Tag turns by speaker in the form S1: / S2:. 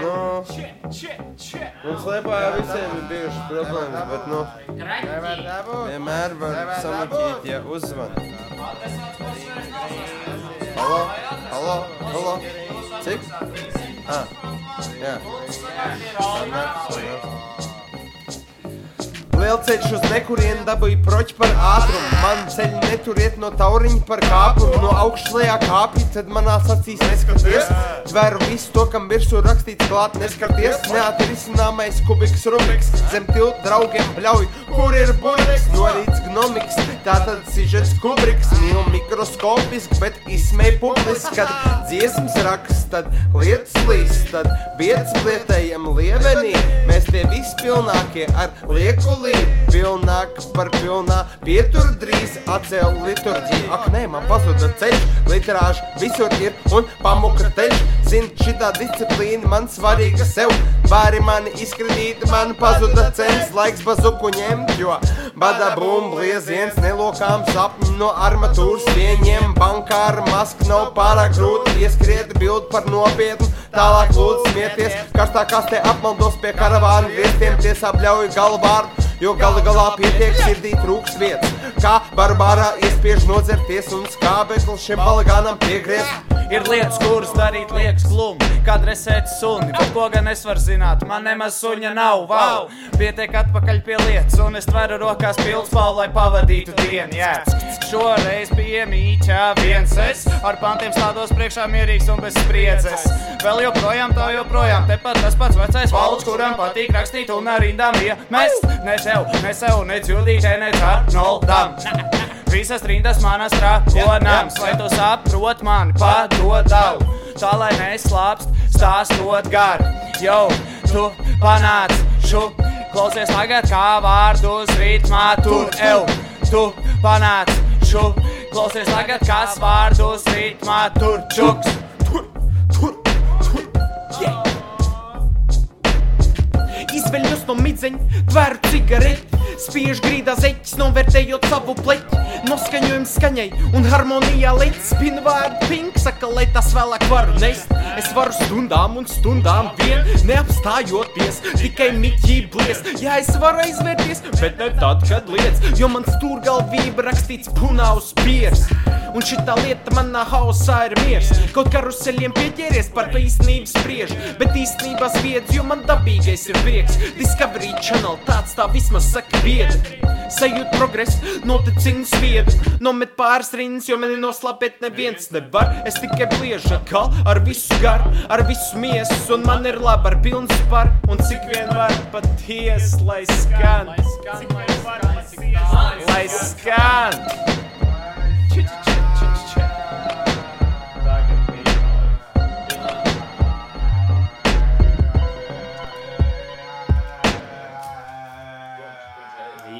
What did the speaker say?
S1: Nu, mums Liepājā visiem ir bijušas problēmas, bet, nu, vienmēr var samakīt, ja uzvan. Halo, halo, halo. Cik? Ah, jā. Sanāk, sanāk. Lielceļš uz nekurienu dabūja proķi par ātrumu. Man ceļi neturiet no tauriņa par kāpumu, no augšas lejā kāpj, tad manā acīs neskaties. Tvēru visu to, kam virsū rakstīts klāt, neskaties. Neatrisināmais kubiks rubiks, zem tilta draugiem bļauj, kur ir buļbuļs, norīts gnomiks. Tātad sižets kubriks, mīl mikroskopiski, bet izsmēj publiski, kad dziesmas raksts, tad lietas līst, tad vietas lietējam lievenī. Mēs tie vispilnākie ar liekulī, pilnāk par pilnā, pietur drīz atcēl liturģiju. Ak, nē, man pazuda ceļš, literāžu visur ir un pamuka teļš. Zini, šitā disciplīna man svarīga sev. Vari mani izkredīt, man pazuda ceļš, laiks bazuku ņemt, jo bada bum, blieziens, nelokām sapņu no armatūras pieņem. Bankāra maska nav pārāk grūti ieskriet, bild par nopietnu. Tālāk lūdzu smieties, karstā kastē apmaldos pie karavānu viestiem, tiesā bļauj galvārdu. Jo gala galā pietiek sirdī trūks vietas. Kā barbārā iespiež nodzerties un skābekli šim balagānam piegriezt.
S2: Ir lietas, kuras darīt liekas glumi, kā dresēt suni. Bet ko gan es varu zināt, man nemaz suņa nav. Wow! Pietiek atpakaļ pie lietas, un es tveru rokās pildspālu, lai pavadītu dienu. Jēts. Šoreiz bija mīķā viens es, ar pantiem stādos priekšā mierīgs un bez spriedzes. Vēl joprojām tā joprojām, tepat tas pats vecais valds, kuram patīk rakstīt un ar rindām iemest. Ne tev, ne sev, ne dzirdītē, ne Arnoldam. Visas rindas manas trakonams, lai tu saprot mani padodavu. Tā lai neslāpst, stāstot gar. Jau, tu panāc šo, klausies tagad kā vārdus ritmā tur ev. Tu panāc šo, klausies tagad kas vārdus ritmā tur čuks.
S3: Izveļos no midzeņa, tvēru cigareti, spiež grīdā zeķis, novērtējot savu pleķi. Noskaņojums skaņai un harmonijā līdz spina vārdu pink, saka, lai tas vēlāk varu nest. Es varu stundām un stundām vien neapstājoties, tikai miķī blies. Jā, es varu aizvērties, bet ne tad, kad liec, jo man stūrgalvība rakstīts punā uz piers. Un šitā lieta manā hausā ir miers. Kaut karuseļiem pieķēries par to īstenību spriež, bet īstenībā sviedz, jo man dabīgais ir prieks. Discovery Channel tāds tā vismaz saka biedri. Sajūt progresu, noticinu sviedu, nomet pāris rindas, jo mani noslapēt neviens nevar. Es tikai bliežu atkal ar visu garu, ar visu miesu, un man ir labi ar pilnu sparu. Un cik vien var patiesi, lai skan, lai skan. Lai skan.